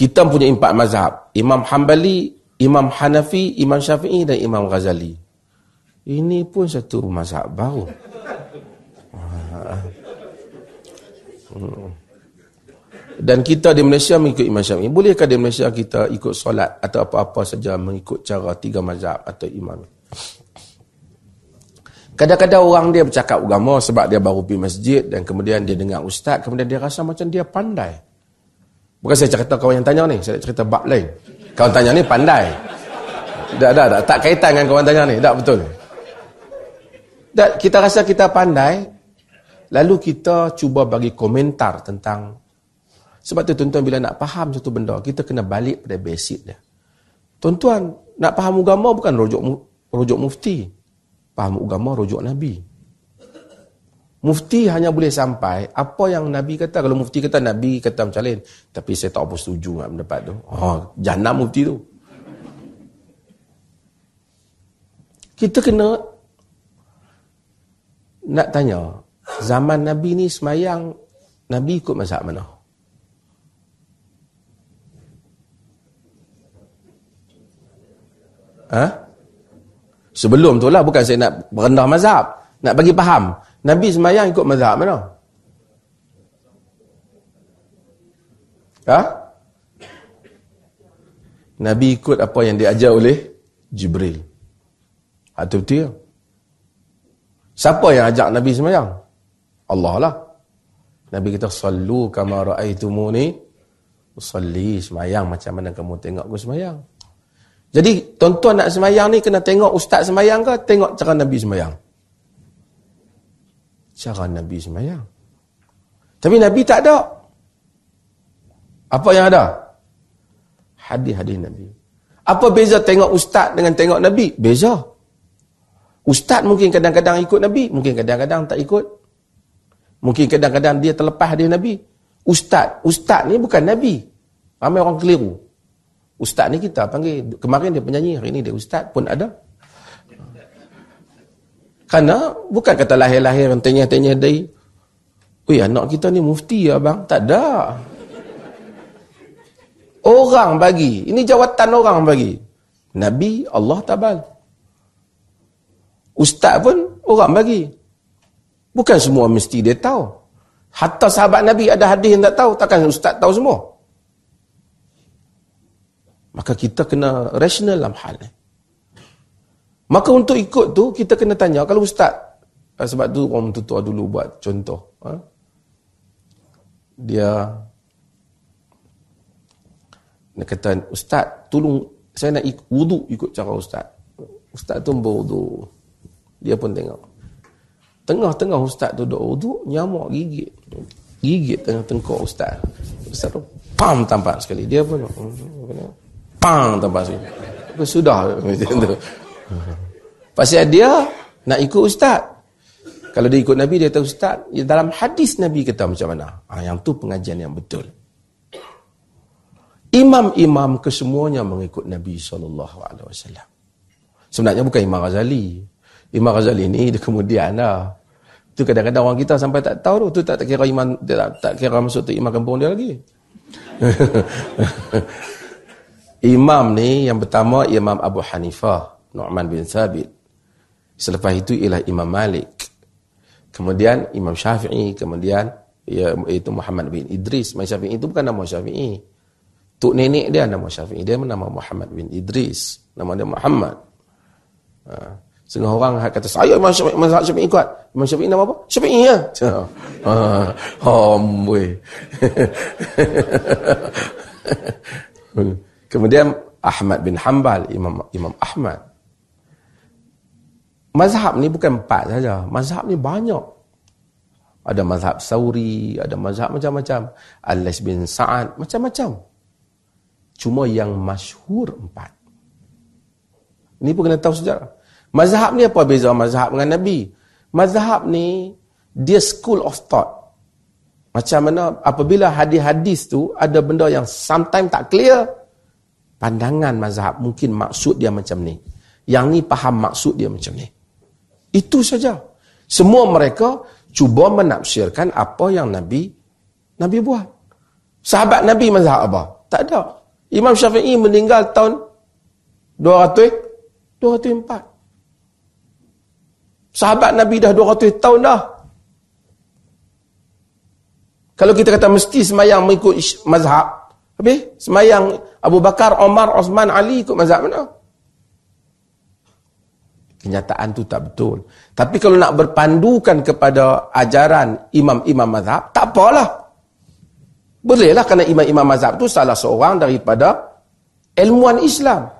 Kita punya empat mazhab. Imam Hanbali, Imam Hanafi, Imam Syafi'i dan Imam Ghazali. Ini pun satu mazhab baru. Dan kita di Malaysia mengikut Imam Syafi'i. Bolehkah di Malaysia kita ikut solat atau apa-apa saja mengikut cara tiga mazhab atau imam? Kadang-kadang orang dia bercakap agama sebab dia baru pergi masjid dan kemudian dia dengar ustaz, kemudian dia rasa macam dia pandai. Bukan saya cerita kawan yang tanya ni, saya cerita bab lain. Kawan tanya ni pandai. Tak, tak, tak, tak kaitan dengan kawan tanya ni. Tak, betul. Tak, kita rasa kita pandai, lalu kita cuba bagi komentar tentang sebab tu tuan-tuan bila nak faham satu benda, kita kena balik pada basic dia. Tuan-tuan, nak faham agama bukan rujuk rujuk mufti. Faham agama rujuk nabi. Mufti hanya boleh sampai apa yang nabi kata. Kalau mufti kata nabi kata macam lain, tapi saya tak apa setuju dengan pendapat tu. Oh, jannah mufti tu. Kita kena nak tanya, zaman nabi ni semayang nabi ikut mazhab mana? Ha? Sebelum tu lah, bukan saya nak berendah mazhab. Nak bagi faham. Nabi semayang ikut mazhab mana? Ha? Nabi ikut apa yang diajar oleh Jibril. Itu betul ya? Siapa yang ajak Nabi semayang? Allah lah. Nabi kita sallu kama ra'aitumuni usalli semayang macam mana kamu tengok aku semayang. Jadi tuan-tuan nak semayang ni kena tengok ustaz semayang ke tengok cara Nabi semayang? Cara Nabi semayang. Tapi Nabi tak ada. Apa yang ada? Hadis-hadis Nabi. Apa beza tengok ustaz dengan tengok Nabi? Beza. Ustaz mungkin kadang-kadang ikut Nabi, mungkin kadang-kadang tak ikut. Mungkin kadang-kadang dia terlepas dari Nabi. Ustaz, ustaz ni bukan Nabi. Ramai orang keliru. Ustaz ni kita panggil, kemarin dia penyanyi, hari ni dia ustaz pun ada. Karena bukan kata lahir-lahir tanya-tanya dari, Ui, anak kita ni mufti ya bang? Tak ada. Orang bagi. Ini jawatan orang bagi. Nabi Allah tabal. Ustaz pun orang bagi. Bukan semua mesti dia tahu. Hatta sahabat Nabi ada hadis yang tak tahu. Takkan ustaz tahu semua. Maka kita kena rasional dalam hal ni. Maka untuk ikut tu, kita kena tanya, kalau ustaz, eh, sebab tu orang tutua dulu buat contoh. Ha? Dia, dia kata, ustaz, tolong, saya nak ikut, wudu ikut cara ustaz. Ustaz tu berwudu. Dia pun tengok. Tengah-tengah ustaz tu duduk wudu, nyamuk gigit. Gigit tengah tengkok ustaz. Ustaz tu, pam tampak sekali. Dia pun, pang tempat sini. Sudah macam tu. Pasal dia nak ikut ustaz. Kalau dia ikut Nabi, dia tahu ustaz. Ya, dalam hadis Nabi kata macam mana? Ha, yang tu pengajian yang betul. Imam-imam kesemuanya mengikut Nabi SAW. Sebenarnya bukan Imam Ghazali. Imam Ghazali ni dia kemudian lah. Tu kadang-kadang orang kita sampai tak tahu tu. Tak, tak kira imam, tak, tak kira masuk tu imam kampung dia lagi. Imam ni yang pertama Imam Abu Hanifah, Nu'man bin Thabit. Selepas itu ialah Imam Malik. Kemudian Imam Syafi'i, kemudian ya, itu Muhammad bin Idris. Imam Syafi'i itu bukan nama Syafi'i. Tuk nenek dia nama Syafi'i. Dia nama Muhammad bin Idris. Nama dia Muhammad. Ha. Setengah orang kata, saya Imam Syafi'i, Imam Syafi'i kuat. Imam Syafi'i nama apa? Syafi'i ya. Ha. Homboy. Kemudian Ahmad bin Hanbal, Imam Imam Ahmad. Mazhab ni bukan empat saja. Mazhab ni banyak. Ada mazhab Sauri, ada mazhab macam-macam. Al-Lais bin Sa'ad, macam-macam. Cuma yang masyhur empat. Ini pun kena tahu sejarah. Mazhab ni apa beza mazhab dengan Nabi? Mazhab ni, dia school of thought. Macam mana apabila hadis-hadis tu ada benda yang sometimes tak clear, pandangan mazhab mungkin maksud dia macam ni. Yang ni faham maksud dia macam ni. Itu saja. Semua mereka cuba menafsirkan apa yang Nabi Nabi buat. Sahabat Nabi mazhab apa? Tak ada. Imam Syafi'i meninggal tahun 200 204. Sahabat Nabi dah 200 tahun dah. Kalau kita kata mesti semayang mengikut mazhab, habis semayang Abu Bakar, Omar, Osman, Ali ikut mazhab mana? Kenyataan tu tak betul. Tapi kalau nak berpandukan kepada ajaran imam-imam mazhab, tak apalah. Bolehlah kerana imam-imam mazhab tu salah seorang daripada ilmuan Islam.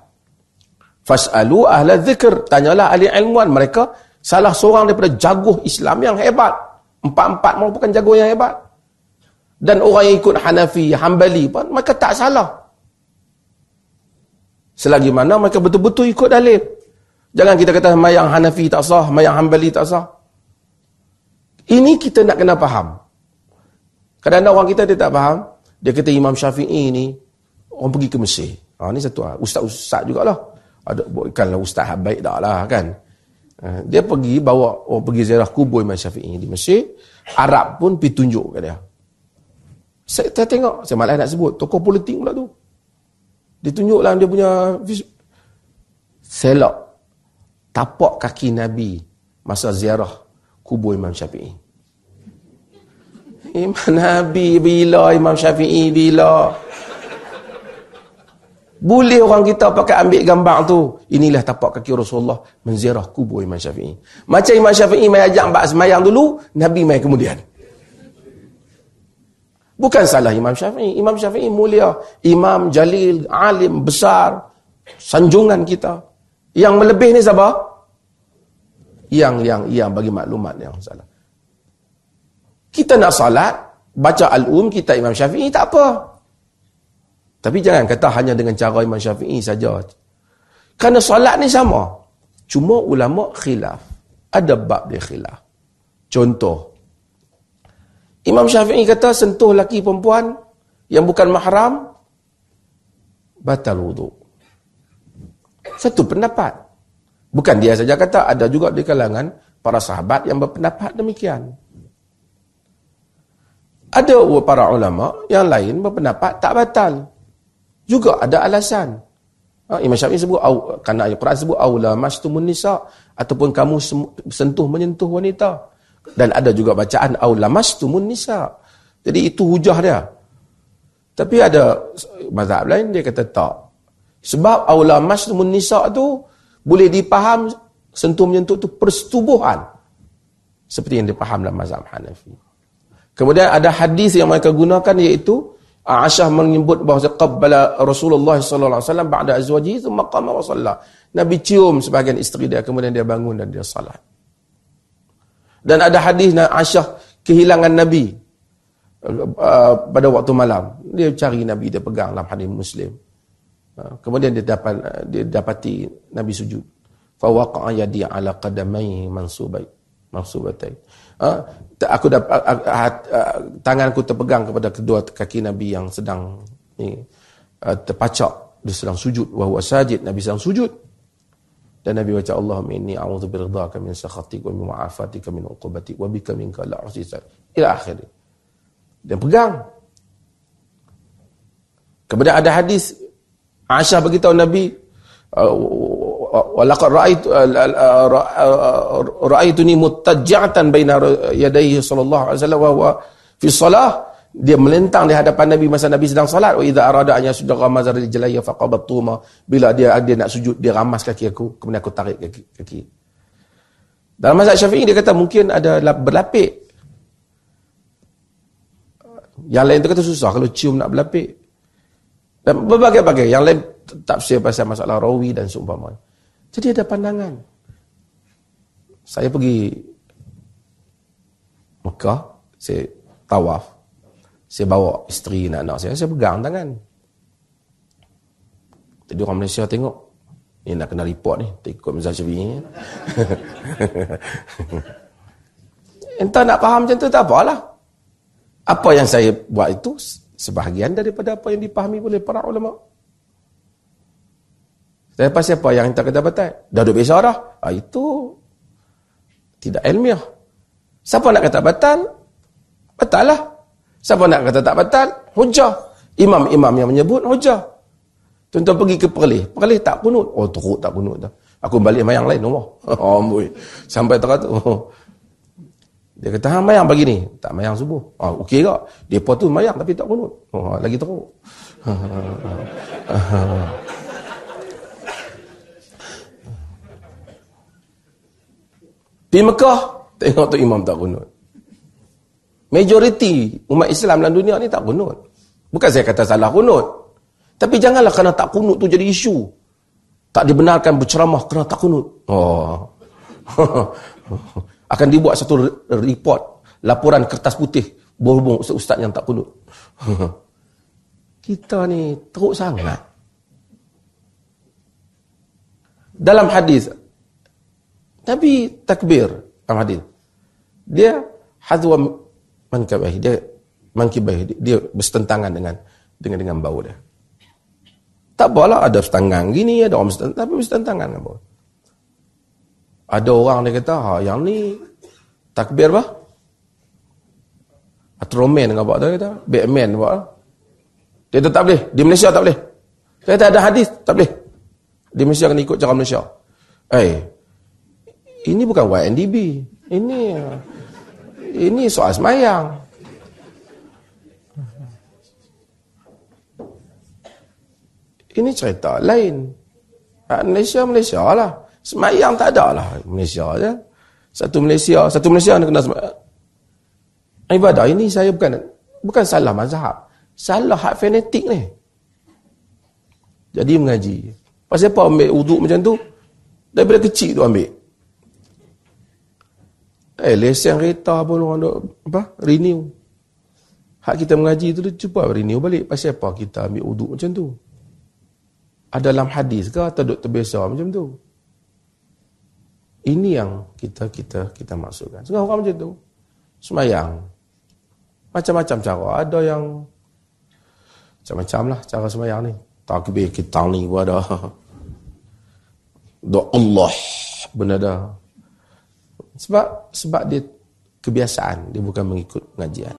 Fas'alu ahla zikr. Tanyalah ahli ilmuan. Mereka salah seorang daripada jaguh Islam yang hebat. Empat-empat merupakan jaguh yang hebat. Dan orang yang ikut Hanafi, Hanbali pun, mereka tak salah. Selagi mana mereka betul-betul ikut dalil. Jangan kita kata mayang Hanafi tak sah, mayang Hanbali tak sah. Ini kita nak kena faham. Kadang-kadang orang kita dia tak faham. Dia kata Imam Syafi'i ni, orang pergi ke Mesir. Ha, ni satu hal. Ustaz-ustaz jugalah. Ada, bukanlah ustaz baik dah lah kan. Dia pergi bawa orang pergi ziarah kubur Imam Syafi'i di Mesir. Arab pun pergi tunjuk ke dia. Saya, saya tengok, saya malah nak sebut, tokoh politik pula tu. Dia tunjuklah dia punya selok tapak kaki Nabi masa ziarah kubur Imam Syafi'i. Imam Nabi bila, Imam Syafi'i bila. Boleh orang kita pakai ambil gambar tu. Inilah tapak kaki Rasulullah menziarah kubur Imam Syafi'i. Macam Imam Syafi'i mai ajak mbak semayang dulu, Nabi mai kemudian. Bukan salah Imam Syafi'i. Imam Syafi'i mulia. Imam Jalil, alim, besar. Sanjungan kita. Yang melebih ni siapa? Yang yang yang bagi maklumat yang salah. Kita nak salat, baca al-um kita Imam Syafi'i tak apa. Tapi jangan kata hanya dengan cara Imam Syafi'i saja. Kerana salat ni sama. Cuma ulama khilaf. Ada bab dia khilaf. Contoh, Imam Syafi'i kata sentuh laki perempuan yang bukan mahram batal wudu. Satu pendapat. Bukan dia saja kata, ada juga di kalangan para sahabat yang berpendapat demikian. Ada para ulama yang lain berpendapat tak batal. Juga ada alasan. Ha, Imam Syafi'i sebut, kerana Al-Quran sebut, Aula mastumun nisa' ataupun kamu sentuh menyentuh wanita. Dan ada juga bacaan au lamastumun nisa. Jadi itu hujah dia. Tapi ada mazhab lain dia kata tak. Sebab au lamastumun nisa tu boleh dipaham sentuh menyentuh tu persetubuhan. Seperti yang dipaham dalam mazhab Hanafi. Kemudian ada hadis yang mereka gunakan iaitu Aisyah menyebut bahawa qabbala Rasulullah sallallahu alaihi wasallam ba'da azwajihi thumma qama wa shalla. Nabi cium sebahagian isteri dia kemudian dia bangun dan dia salat. Dan ada hadis Aisyah kehilangan Nabi uh, pada waktu malam. Dia cari Nabi, dia pegang dalam hadis Muslim. Uh, kemudian dia dapat uh, dia dapati Nabi sujud. Fa waqa'a yadi ala qadamai mansubai mansubatai. Uh, aku dapat uh, uh, tanganku terpegang kepada kedua kaki Nabi yang sedang ni uh, terpacak dia sedang sujud wa huwa sajid Nabi sedang sujud dan Nabi baca Allahumma inni a'udzu biridhaka min sakhatik wa min ma'afatika min uqubatik wa bika minka la uhsisa ila akhir. Dan pegang. Kemudian ada hadis Aisyah beritahu Nabi walaqad ra'aitu ra'aituni muttajjatan baina yadayhi sallallahu alaihi wasallam wa huwa fi shalah dia melentang di hadapan Nabi masa Nabi sedang salat. Wa idza arada an yasjuda ghamazar rijlaihi faqabattuma bila dia dia nak sujud dia ramas kaki aku kemudian aku tarik kaki kaki. Dalam mazhab Syafi'i dia kata mungkin ada berlapik. Yang lain tu kata susah kalau cium nak berlapik dan berbagai-bagai yang lain tafsir pasal masalah rawi dan seumpama jadi ada pandangan saya pergi Mekah saya tawaf saya bawa isteri dan anak saya, saya pegang tangan. Jadi orang Malaysia tengok, ni nak kena report ni, ikut Mazhab Syafi'i. Entah nak faham macam tu, tak apalah. Apa yang saya buat itu, sebahagian daripada apa yang dipahami oleh para ulama. Saya pasti apa yang tak kata batal. Dah duduk biasa dah. Ha, itu tidak ilmiah. Siapa nak kata batal? Batal lah. Siapa nak kata tak batal? Hujah. Imam-imam yang menyebut hujah. Tuan-tuan pergi ke Perlis. Perlis tak kunut. Oh, teruk tak kunut dah. Aku balik mayang lain. Oh, boy. Sampai teratur. Dia kata, ha, mayang pagi ni. Tak mayang subuh. Oh, okey tak? Dia tu mayang tapi tak kunut. Oh, lagi teruk. Di Mekah, tengok tu imam tak kunut. Majoriti umat Islam dalam dunia ni tak kunut. Bukan saya kata salah kunut. Tapi janganlah kerana tak kunut tu jadi isu. Tak dibenarkan berceramah kerana tak kunut. Oh. Akan dibuat satu report. Laporan kertas putih. Berhubung ustaz-ustaz yang tak kunut. Kita ni teruk sangat. Dalam hadis Nabi takbir dalam hadis. Dia hadwa mankabahi dia mankibahi dia, bersetentangan dengan dengan dengan bau dia. Tak apalah ada setengah gini, ada orang setengah, tapi mesti tangan dengan bawah. Ada orang dia kata, ha, yang ni takbir apa? Atromen dengan apa tu kata? Batman apa? Dia kata tak boleh. Di Malaysia tak boleh. Dia kata ada hadis, tak boleh. Di Malaysia kena ikut cara Malaysia. Eh, ini bukan YNDB. Ini ini soal semayang. Ini cerita lain. Malaysia, Malaysia lah. Semayang tak ada lah. Malaysia je. Satu Malaysia, satu Malaysia nak kena semayang. Ibadah ini saya bukan bukan salah mazhab. Salah hak fanatik ni. Jadi mengaji. Pasal apa ambil uduk macam tu? Daripada kecil tu ambil. Eh, lesen kereta pun orang duk, apa? Renew. Hak kita mengaji tu, cuba renew balik. Pasal apa kita ambil uduk macam tu? ada dalam hadis ke atau duk terbiasa macam tu ini yang kita kita kita maksudkan. Setengah orang macam tu. Semayang macam-macam cara. Ada yang macam-macam lah cara semayang ni. Takbir kita ni pun ada. Doa Allah benda dah sebab sebab dia kebiasaan. Dia bukan mengikut pengajian